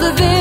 the vision